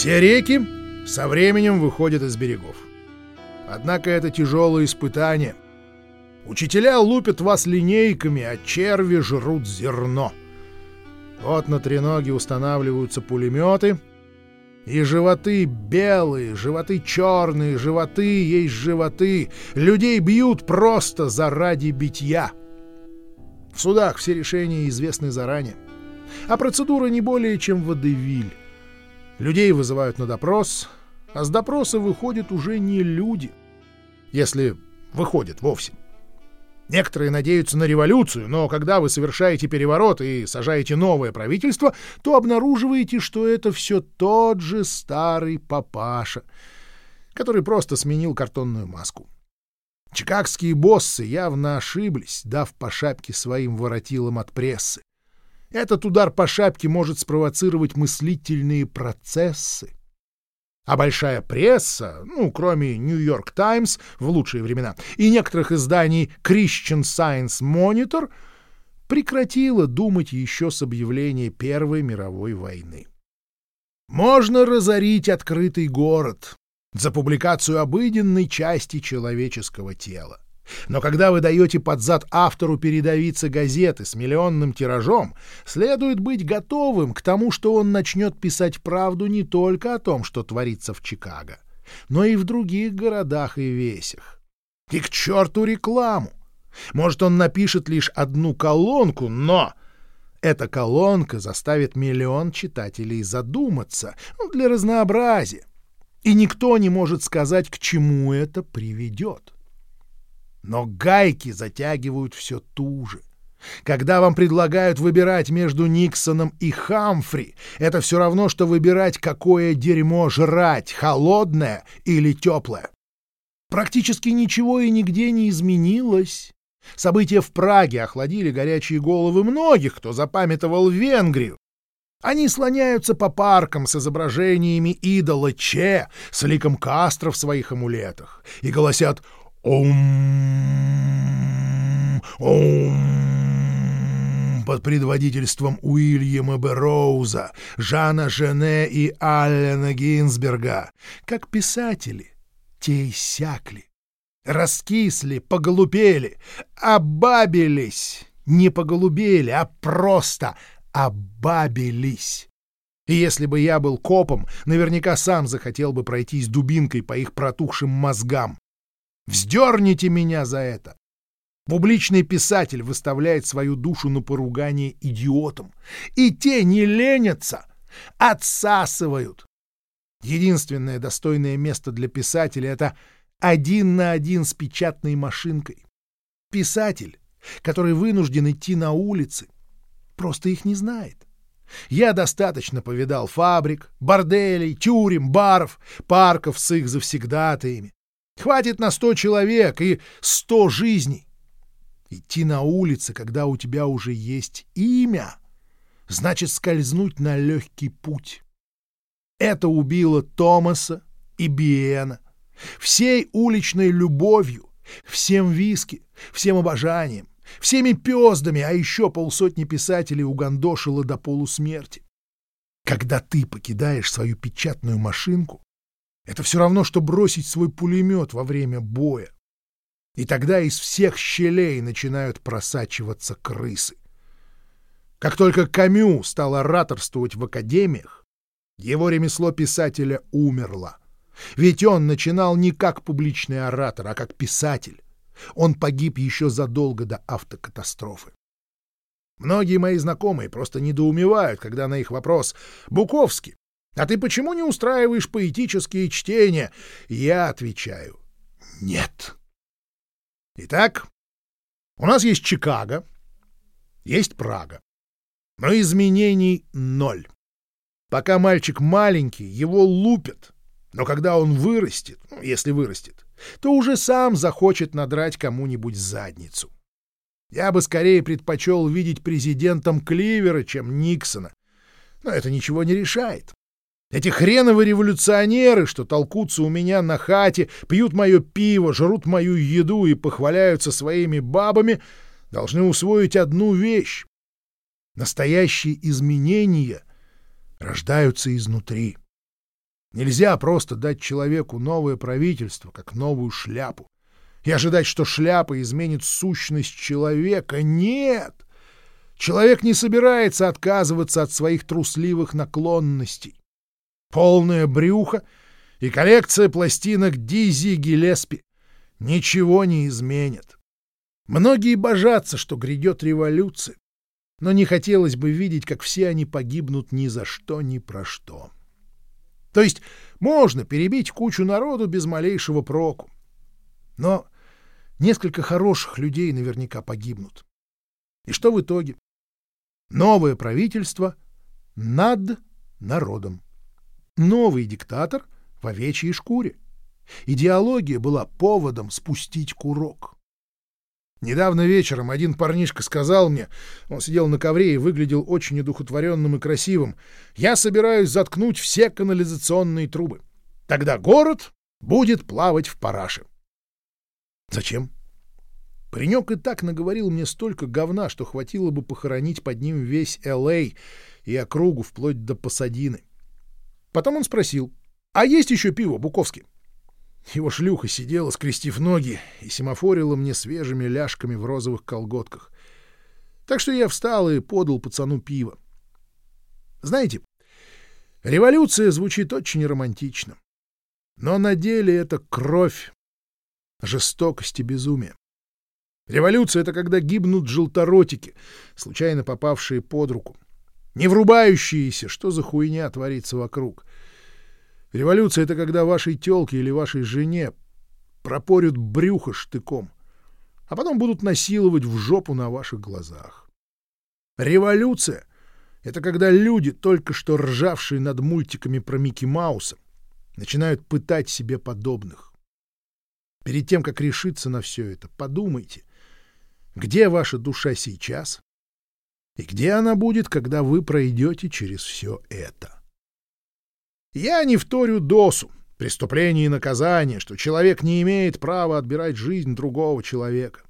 Все реки со временем выходят из берегов. Однако это тяжелое испытание. Учителя лупят вас линейками, а черви жрут зерно. Вот на треноге устанавливаются пулеметы, и животы белые, животы черные, животы есть животы. Людей бьют просто заради битья. В судах все решения известны заранее. А процедура не более чем водевиль. Людей вызывают на допрос, а с допроса выходят уже не люди. Если выходят вовсе. Некоторые надеются на революцию, но когда вы совершаете переворот и сажаете новое правительство, то обнаруживаете, что это все тот же старый папаша, который просто сменил картонную маску. Чикагские боссы явно ошиблись, дав по шапке своим воротилам от прессы. Этот удар по шапке может спровоцировать мыслительные процессы. А большая пресса, ну, кроме «Нью-Йорк Таймс» в лучшие времена и некоторых изданий «Christian Science Monitor», прекратила думать еще с объявления Первой мировой войны. Можно разорить открытый город за публикацию обыденной части человеческого тела. Но когда вы даете под зад автору передовицы газеты с миллионным тиражом, следует быть готовым к тому, что он начнет писать правду не только о том, что творится в Чикаго, но и в других городах и весях. И к черту рекламу! Может, он напишет лишь одну колонку, но эта колонка заставит миллион читателей задуматься ну, для разнообразия. И никто не может сказать, к чему это приведет. Но гайки затягивают все туже. Когда вам предлагают выбирать между Никсоном и Хамфри, это все равно, что выбирать, какое дерьмо жрать, холодное или теплое. Практически ничего и нигде не изменилось. События в Праге охладили горячие головы многих, кто запамятовал Венгрию. Они слоняются по паркам с изображениями идола Че, с ликом Кастро в своих амулетах, и голосят Ом, ом, под предводительством Уильяма Берроуза, Жана Жене и Аллена Гинзберга, как писатели, те иссякли, раскисли, поголубели, обабились, не поголубели, а просто обабились. И если бы я был копом, наверняка сам захотел бы пройтись дубинкой по их протухшим мозгам. Вздерните меня за это! Публичный писатель выставляет свою душу на поругание идиотам. И те не ленятся, отсасывают. Единственное достойное место для писателя — это один на один с печатной машинкой. Писатель, который вынужден идти на улицы, просто их не знает. Я достаточно повидал фабрик, борделей, тюрем, баров, парков с их завсегдатаями. Хватит на сто человек и сто жизней. Идти на улице, когда у тебя уже есть имя, значит скользнуть на легкий путь. Это убило Томаса и Биена. Всей уличной любовью, всем виски, всем обожанием, всеми пездами, а еще полсотни писателей угандошило до полусмерти. Когда ты покидаешь свою печатную машинку, это все равно, что бросить свой пулемет во время боя. И тогда из всех щелей начинают просачиваться крысы. Как только Камю стал ораторствовать в академиях, его ремесло писателя умерло. Ведь он начинал не как публичный оратор, а как писатель. Он погиб еще задолго до автокатастрофы. Многие мои знакомые просто недоумевают, когда на их вопрос «Буковский, а ты почему не устраиваешь поэтические чтения? Я отвечаю — нет. Итак, у нас есть Чикаго, есть Прага, но изменений ноль. Пока мальчик маленький, его лупят, но когда он вырастет, ну, если вырастет, то уже сам захочет надрать кому-нибудь задницу. Я бы скорее предпочел видеть президентом Кливера, чем Никсона, но это ничего не решает. Эти хреновые революционеры, что толкутся у меня на хате, пьют мое пиво, жрут мою еду и похваляются своими бабами, должны усвоить одну вещь. Настоящие изменения рождаются изнутри. Нельзя просто дать человеку новое правительство, как новую шляпу, и ожидать, что шляпа изменит сущность человека. Нет! Человек не собирается отказываться от своих трусливых наклонностей. Полное брюхо и коллекция пластинок Дизи Гелеспи ничего не изменят. Многие божатся, что грядет революция, но не хотелось бы видеть, как все они погибнут ни за что, ни про что. То есть можно перебить кучу народу без малейшего проку. Но несколько хороших людей наверняка погибнут. И что в итоге? Новое правительство над народом. Новый диктатор в овечьей шкуре. Идеология была поводом спустить курок. Недавно вечером один парнишка сказал мне, он сидел на ковре и выглядел очень одухотворенным и красивым, «Я собираюсь заткнуть все канализационные трубы. Тогда город будет плавать в параше». Зачем? Паренек и так наговорил мне столько говна, что хватило бы похоронить под ним весь Л.А. и округу вплоть до Пасадины. Потом он спросил, «А есть еще пиво, Буковский?» Его шлюха сидела, скрестив ноги, и семафорила мне свежими ляжками в розовых колготках. Так что я встал и подал пацану пиво. Знаете, революция звучит очень романтично. Но на деле это кровь, жестокость и безумие. Революция — это когда гибнут желторотики, случайно попавшие под руку. Не врубающиеся, что за хуйня творится вокруг — Революция — это когда вашей тёлке или вашей жене пропорют брюхо штыком, а потом будут насиловать в жопу на ваших глазах. Революция — это когда люди, только что ржавшие над мультиками про Микки Мауса, начинают пытать себе подобных. Перед тем, как решиться на все это, подумайте, где ваша душа сейчас и где она будет, когда вы пройдете через все это. Я не вторю досу, преступление и наказание, что человек не имеет права отбирать жизнь другого человека.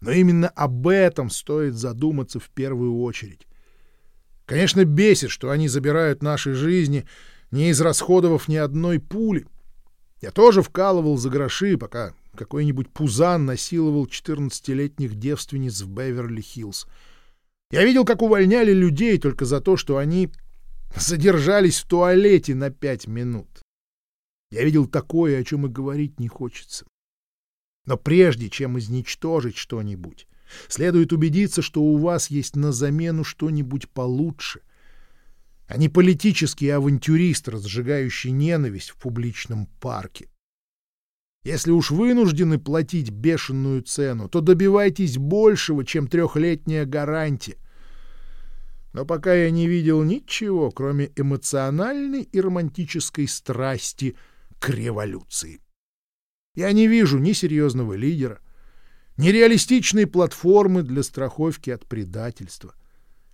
Но именно об этом стоит задуматься в первую очередь. Конечно, бесит, что они забирают наши жизни, не израсходовав ни одной пули. Я тоже вкалывал за гроши, пока какой-нибудь пузан насиловал 14-летних девственниц в Беверли-Хиллз. Я видел, как увольняли людей только за то, что они задержались в туалете на пять минут. Я видел такое, о чем и говорить не хочется. Но прежде чем изничтожить что-нибудь, следует убедиться, что у вас есть на замену что-нибудь получше, а не политический авантюрист, разжигающий ненависть в публичном парке. Если уж вынуждены платить бешеную цену, то добивайтесь большего, чем трехлетняя гарантия. Но пока я не видел ничего, кроме эмоциональной и романтической страсти к революции. Я не вижу ни серьезного лидера, ни реалистичной платформы для страховки от предательства,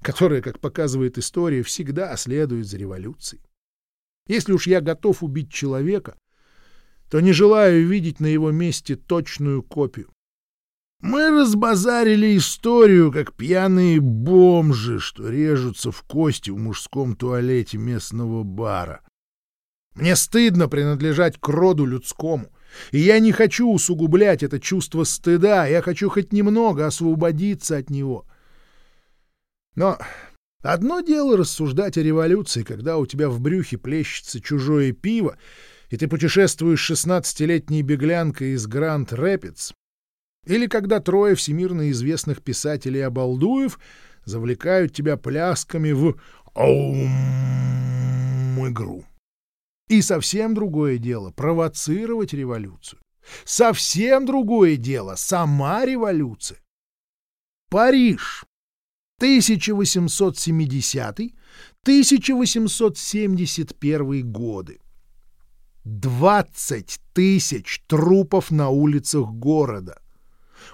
которая, как показывает история, всегда следует за революцией. Если уж я готов убить человека, то не желаю видеть на его месте точную копию. Мы разбазарили историю, как пьяные бомжи, что режутся в кости в мужском туалете местного бара. Мне стыдно принадлежать к роду людскому, и я не хочу усугублять это чувство стыда, я хочу хоть немного освободиться от него. Но одно дело рассуждать о революции, когда у тебя в брюхе плещется чужое пиво, и ты путешествуешь шестнадцатилетней беглянкой из Гранд-Рэпидс, или когда трое всемирно известных писателей-обалдуев завлекают тебя плясками в аум-игру. И совсем другое дело — провоцировать революцию. Совсем другое дело — сама революция. Париж. 1870-1871 годы. 20 тысяч трупов на улицах города.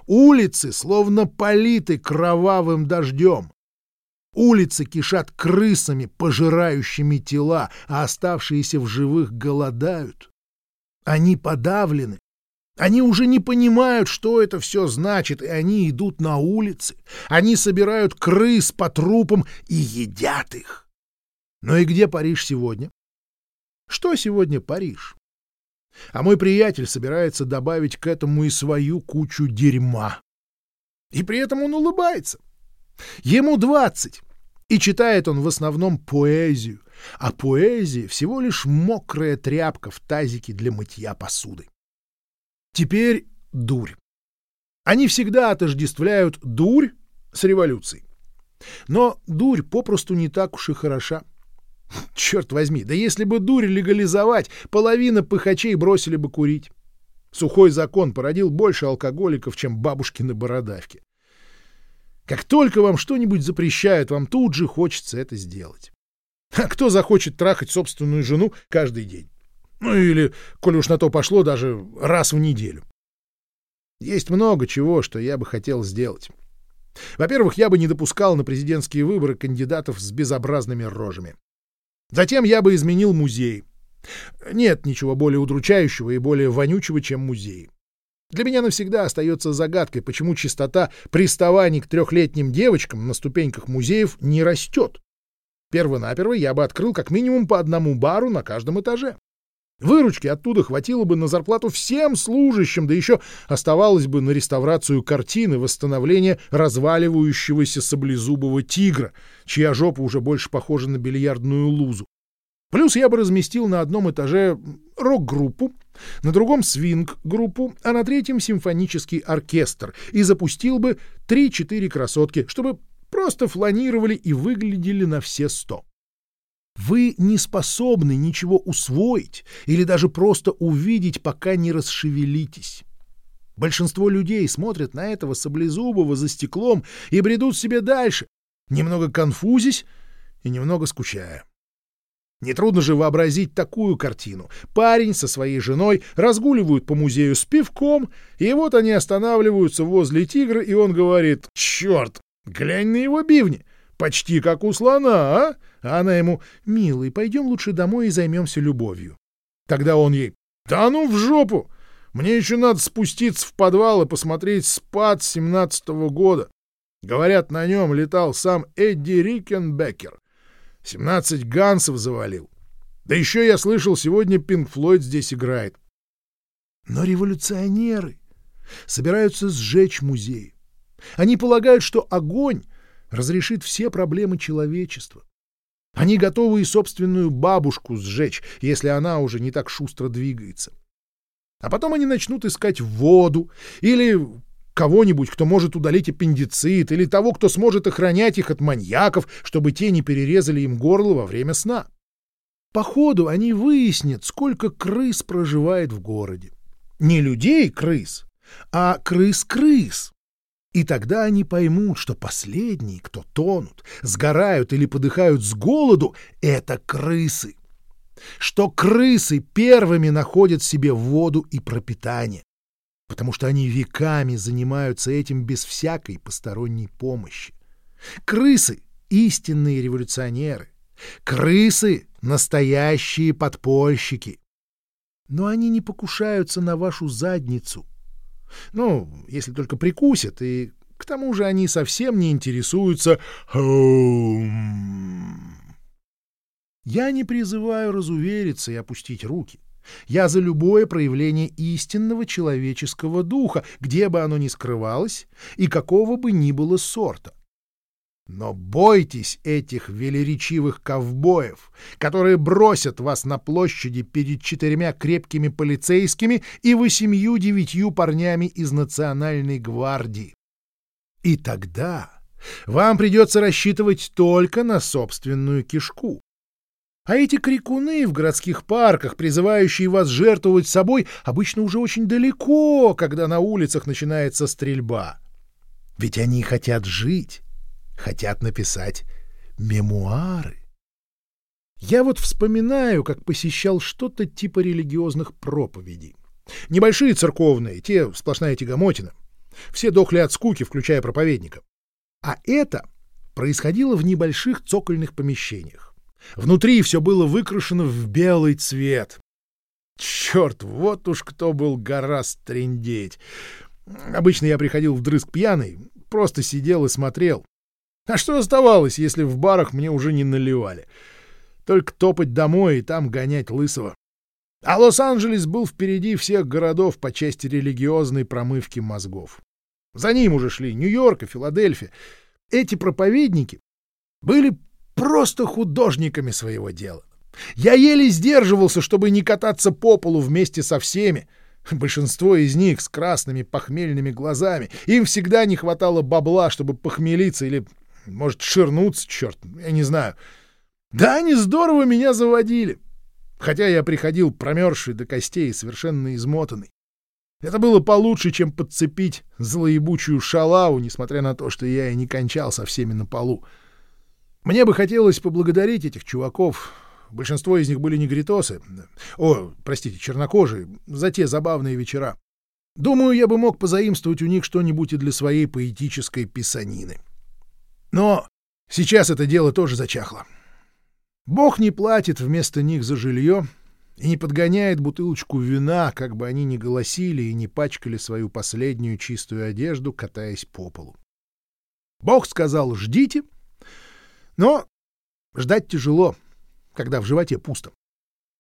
Улицы словно политы кровавым дождем. Улицы кишат крысами, пожирающими тела, а оставшиеся в живых голодают. Они подавлены. Они уже не понимают, что это все значит, и они идут на улицы. Они собирают крыс по трупам и едят их. Но и где Париж сегодня? Что сегодня Париж? А мой приятель собирается добавить к этому и свою кучу дерьма. И при этом он улыбается. Ему двадцать, и читает он в основном поэзию, а поэзия всего лишь мокрая тряпка в тазике для мытья посуды. Теперь дурь. Они всегда отождествляют дурь с революцией. Но дурь попросту не так уж и хороша. Черт возьми, да если бы дурь легализовать, половина пыхачей бросили бы курить. Сухой закон породил больше алкоголиков, чем бабушкины бородавки. Как только вам что-нибудь запрещают, вам тут же хочется это сделать. А кто захочет трахать собственную жену каждый день? Ну или, коли уж на то пошло, даже раз в неделю. Есть много чего, что я бы хотел сделать. Во-первых, я бы не допускал на президентские выборы кандидатов с безобразными рожами. Затем я бы изменил музей. Нет ничего более удручающего и более вонючего, чем музей. Для меня навсегда остается загадкой, почему частота приставаний к трехлетним девочкам на ступеньках музеев не растет. Первонаперво я бы открыл как минимум по одному бару на каждом этаже. Выручки оттуда хватило бы на зарплату всем служащим, да еще оставалось бы на реставрацию картины восстановление разваливающегося саблезубого тигра, чья жопа уже больше похожа на бильярдную лузу. Плюс я бы разместил на одном этаже рок-группу, на другом свинг-группу, а на третьем симфонический оркестр и запустил бы 3-4 красотки, чтобы просто фланировали и выглядели на все сто. Вы не способны ничего усвоить или даже просто увидеть, пока не расшевелитесь. Большинство людей смотрят на этого саблезубого за стеклом и бредут себе дальше, немного конфузясь и немного скучая. Нетрудно же вообразить такую картину. Парень со своей женой разгуливают по музею с пивком, и вот они останавливаются возле тигра, и он говорит «Черт, глянь на его бивни! Почти как у слона, а?» А она ему «Милый, пойдем лучше домой и займемся любовью». Тогда он ей «Да ну в жопу! Мне еще надо спуститься в подвал и посмотреть спад семнадцатого года. Говорят, на нем летал сам Эдди Рикенбекер. Семнадцать гансов завалил. Да еще я слышал, сегодня Пинк Флойд здесь играет. Но революционеры собираются сжечь музей. Они полагают, что огонь разрешит все проблемы человечества. Они готовы и собственную бабушку сжечь, если она уже не так шустро двигается. А потом они начнут искать воду или кого-нибудь, кто может удалить аппендицит, или того, кто сможет охранять их от маньяков, чтобы те не перерезали им горло во время сна. По ходу они выяснят, сколько крыс проживает в городе. Не людей-крыс, а крыс-крыс. И тогда они поймут, что последние, кто тонут, сгорают или подыхают с голоду, — это крысы. Что крысы первыми находят себе воду и пропитание, потому что они веками занимаются этим без всякой посторонней помощи. Крысы — истинные революционеры. Крысы — настоящие подпольщики. Но они не покушаются на вашу задницу — ну, если только прикусят, и к тому же они совсем не интересуются Я не призываю разувериться и опустить руки. Я за любое проявление истинного человеческого духа, где бы оно ни скрывалось и какого бы ни было сорта. Но бойтесь этих велеречивых ковбоев, которые бросят вас на площади перед четырьмя крепкими полицейскими и восемью-девятью парнями из Национальной гвардии. И тогда вам придется рассчитывать только на собственную кишку. А эти крикуны в городских парках, призывающие вас жертвовать собой, обычно уже очень далеко, когда на улицах начинается стрельба. Ведь они хотят жить хотят написать мемуары. Я вот вспоминаю, как посещал что-то типа религиозных проповедей. Небольшие церковные, те сплошная тягомотина. Все дохли от скуки, включая проповедника. А это происходило в небольших цокольных помещениях. Внутри все было выкрашено в белый цвет. Черт, вот уж кто был гораст трындеть. Обычно я приходил вдрызг пьяный, просто сидел и смотрел. А что оставалось, если в барах мне уже не наливали? Только топать домой и там гонять лысого. А Лос-Анджелес был впереди всех городов по части религиозной промывки мозгов. За ним уже шли Нью-Йорк и Филадельфия. Эти проповедники были просто художниками своего дела. Я еле сдерживался, чтобы не кататься по полу вместе со всеми. Большинство из них с красными похмельными глазами. Им всегда не хватало бабла, чтобы похмелиться или, может, ширнуться, черт, я не знаю. Да они здорово меня заводили. Хотя я приходил промерзший до костей и совершенно измотанный. Это было получше, чем подцепить злоебучую шалаву, несмотря на то, что я и не кончал со всеми на полу. Мне бы хотелось поблагодарить этих чуваков. Большинство из них были негритосы. О, простите, чернокожие, за те забавные вечера. Думаю, я бы мог позаимствовать у них что-нибудь и для своей поэтической писанины. Но сейчас это дело тоже зачахло. Бог не платит вместо них за жилье и не подгоняет бутылочку вина, как бы они ни голосили и не пачкали свою последнюю чистую одежду, катаясь по полу. Бог сказал «ждите», но ждать тяжело, когда в животе пусто.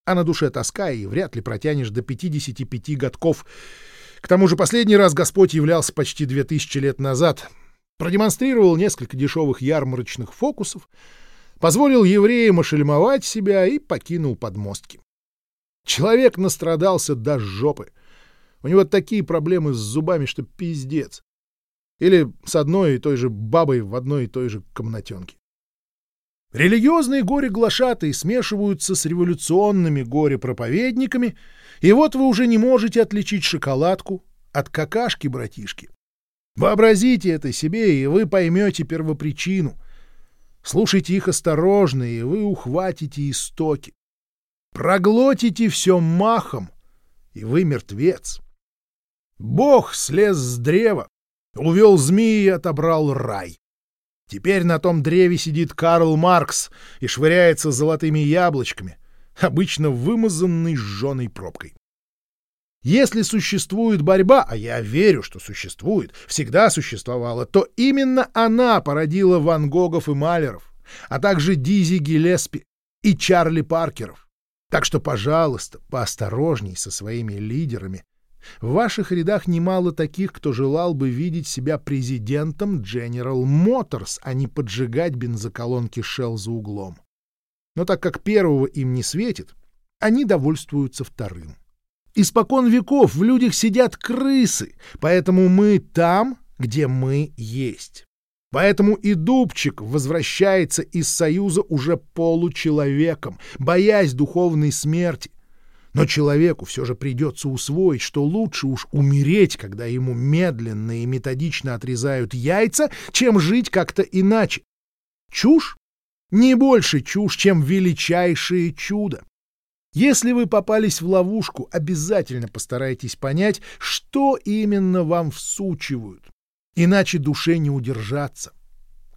А на душе тоска, и вряд ли протянешь до 55 годков. К тому же последний раз Господь являлся почти две тысячи лет назад, продемонстрировал несколько дешевых ярмарочных фокусов — позволил евреям ошельмовать себя и покинул подмостки. Человек настрадался до жопы. У него такие проблемы с зубами, что пиздец. Или с одной и той же бабой в одной и той же комнатенке. Религиозные горе-глашатые смешиваются с революционными горе-проповедниками, и вот вы уже не можете отличить шоколадку от какашки, братишки. Вообразите это себе, и вы поймете первопричину. Слушайте их осторожно, и вы ухватите истоки. Проглотите все махом, и вы мертвец. Бог слез с древа, увел змеи и отобрал рай. Теперь на том древе сидит Карл Маркс и швыряется золотыми яблочками, обычно вымазанный сжженной пробкой. Если существует борьба, а я верю, что существует, всегда существовала, то именно она породила Ван Гогов и Малеров, а также Дизи Гиллеспи и Чарли Паркеров. Так что, пожалуйста, поосторожней со своими лидерами. В ваших рядах немало таких, кто желал бы видеть себя президентом General Motors, а не поджигать бензоколонки Shell за углом. Но так как первого им не светит, они довольствуются вторым. Испокон веков в людях сидят крысы, поэтому мы там, где мы есть. Поэтому и Дубчик возвращается из Союза уже получеловеком, боясь духовной смерти. Но человеку все же придется усвоить, что лучше уж умереть, когда ему медленно и методично отрезают яйца, чем жить как-то иначе. Чушь? Не больше чушь, чем величайшее чудо. Если вы попались в ловушку, обязательно постарайтесь понять, что именно вам всучивают. Иначе душе не удержаться.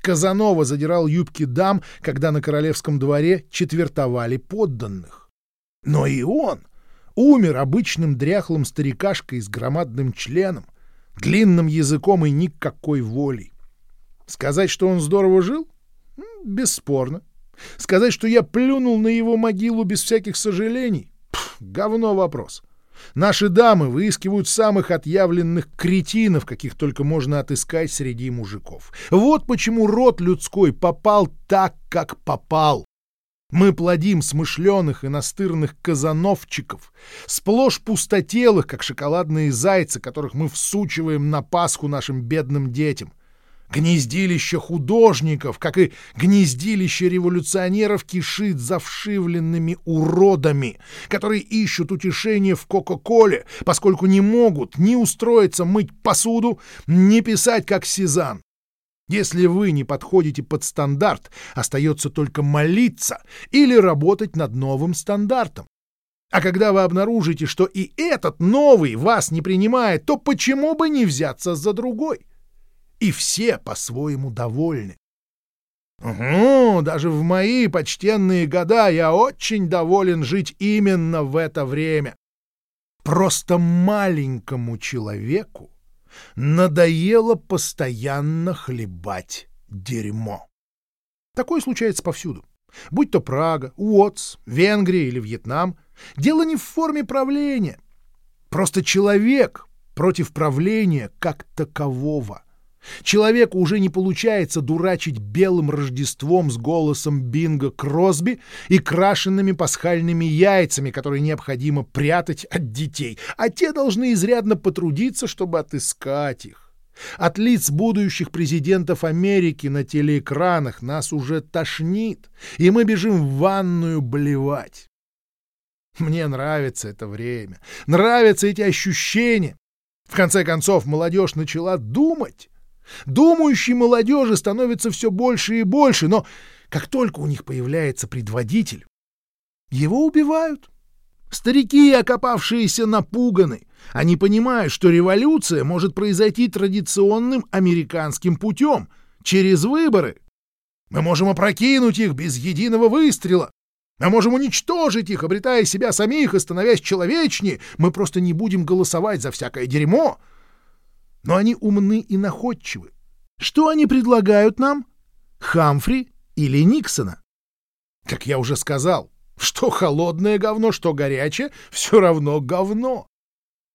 Казанова задирал юбки дам, когда на королевском дворе четвертовали подданных. Но и он умер обычным дряхлым старикашкой с громадным членом, длинным языком и никакой волей. Сказать, что он здорово жил? Бесспорно. Сказать, что я плюнул на его могилу без всяких сожалений? Пф, говно вопрос. Наши дамы выискивают самых отъявленных кретинов, каких только можно отыскать среди мужиков. Вот почему род людской попал так, как попал. Мы плодим смышленых и настырных казановчиков, сплошь пустотелых, как шоколадные зайцы, которых мы всучиваем на Пасху нашим бедным детям гнездилище художников, как и гнездилище революционеров, кишит завшивленными уродами, которые ищут утешение в Кока-Коле, поскольку не могут ни устроиться мыть посуду, ни писать как Сезанн. Если вы не подходите под стандарт, остается только молиться или работать над новым стандартом. А когда вы обнаружите, что и этот новый вас не принимает, то почему бы не взяться за другой? И все по-своему довольны. Угу, даже в мои почтенные года я очень доволен жить именно в это время. Просто маленькому человеку надоело постоянно хлебать дерьмо. Такое случается повсюду. Будь то Прага, Уотс, Венгрия или Вьетнам, дело не в форме правления. Просто человек против правления как такового. Человеку уже не получается дурачить белым Рождеством с голосом Бинга Кросби и крашенными пасхальными яйцами, которые необходимо прятать от детей, а те должны изрядно потрудиться, чтобы отыскать их. От лиц будущих президентов Америки на телеэкранах нас уже тошнит, и мы бежим в ванную блевать. Мне нравится это время, нравятся эти ощущения. В конце концов, молодежь начала думать. Думающей молодежи становится все больше и больше, но как только у них появляется предводитель, его убивают. Старики, окопавшиеся, напуганы. Они понимают, что революция может произойти традиционным американским путем, через выборы. Мы можем опрокинуть их без единого выстрела. Мы можем уничтожить их, обретая себя самих и становясь человечнее. Мы просто не будем голосовать за всякое дерьмо но они умны и находчивы. Что они предлагают нам? Хамфри или Никсона? Как я уже сказал, что холодное говно, что горячее, все равно говно.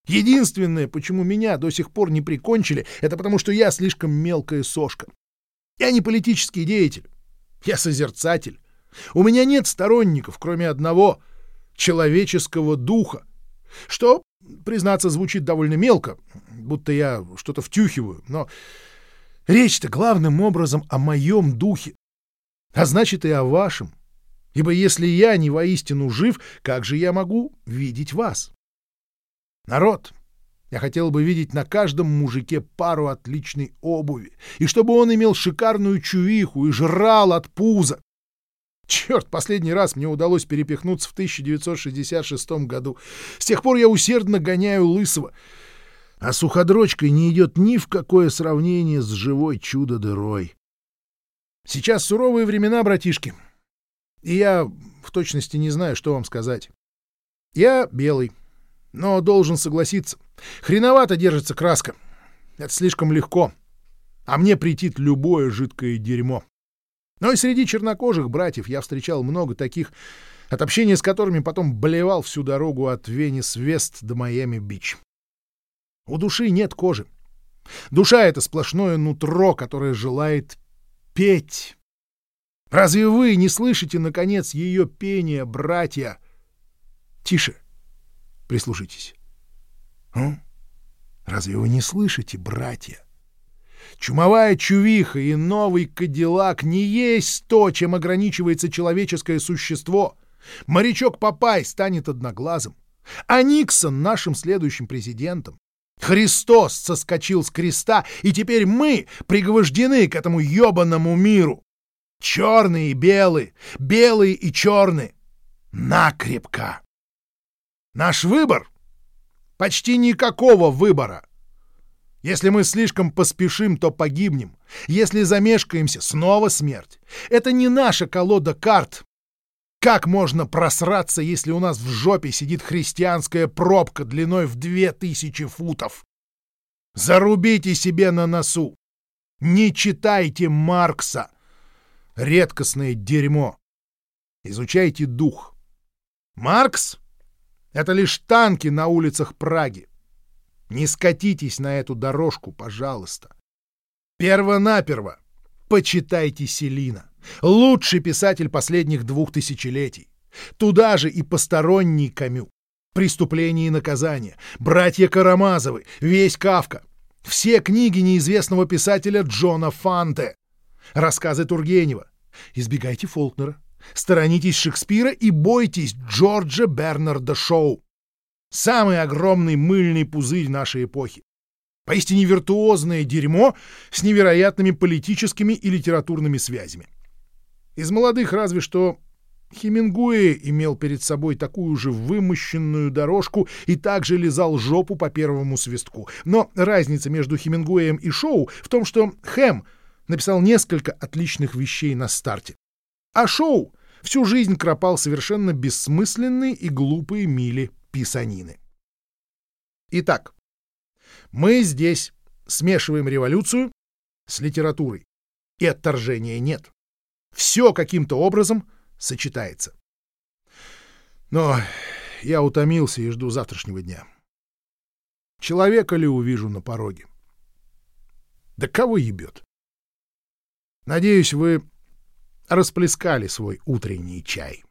Единственное, почему меня до сих пор не прикончили, это потому что я слишком мелкая сошка. Я не политический деятель, я созерцатель. У меня нет сторонников, кроме одного — человеческого духа, что, признаться, звучит довольно мелко, будто я что-то втюхиваю, но речь-то главным образом о моем духе, а значит и о вашем. Ибо если я не воистину жив, как же я могу видеть вас? Народ, я хотел бы видеть на каждом мужике пару отличной обуви, и чтобы он имел шикарную чувиху и жрал от пуза, Черт, последний раз мне удалось перепихнуться в 1966 году. С тех пор я усердно гоняю лысого. А суходрочкой не идет ни в какое сравнение с живой чудо-дырой. Сейчас суровые времена, братишки. И я в точности не знаю, что вам сказать. Я белый, но должен согласиться. Хреновато держится краска. Это слишком легко. А мне претит любое жидкое дерьмо. Но и среди чернокожих братьев я встречал много таких, от общения с которыми потом блевал всю дорогу от Венес-Вест до Майами-Бич. У души нет кожи. Душа — это сплошное нутро, которое желает петь. Разве вы не слышите, наконец, ее пение, братья? Тише. Прислушайтесь. А? Разве вы не слышите, братья? Чумовая чувиха и новый кадиллак не есть то, чем ограничивается человеческое существо. Морячок Папай станет одноглазым, а Никсон — нашим следующим президентом. Христос соскочил с креста, и теперь мы пригвождены к этому ёбаному миру. Черные и белые, белые и черные. Накрепко. Наш выбор — почти никакого выбора — если мы слишком поспешим, то погибнем. Если замешкаемся, снова смерть. Это не наша колода карт. Как можно просраться, если у нас в жопе сидит христианская пробка длиной в две тысячи футов? Зарубите себе на носу. Не читайте Маркса. Редкостное дерьмо. Изучайте дух. Маркс — это лишь танки на улицах Праги. Не скатитесь на эту дорожку, пожалуйста. Первонаперво почитайте Селина. Лучший писатель последних двух тысячелетий. Туда же и посторонний Камю. «Преступление и наказание», «Братья Карамазовы», «Весь Кавка», все книги неизвестного писателя Джона Фанте, рассказы Тургенева. Избегайте Фолкнера, сторонитесь Шекспира и бойтесь Джорджа Бернарда Шоу. Самый огромный мыльный пузырь нашей эпохи. Поистине виртуозное дерьмо с невероятными политическими и литературными связями. Из молодых разве что Хемингуэй имел перед собой такую же вымощенную дорожку и также лизал жопу по первому свистку. Но разница между Хемингуэем и Шоу в том, что Хэм написал несколько отличных вещей на старте. А Шоу всю жизнь кропал совершенно бессмысленные и глупые мили писанины. Итак, мы здесь смешиваем революцию с литературой, и отторжения нет. Все каким-то образом сочетается. Но я утомился и жду завтрашнего дня. Человека ли увижу на пороге? Да кого ебет? Надеюсь, вы расплескали свой утренний чай.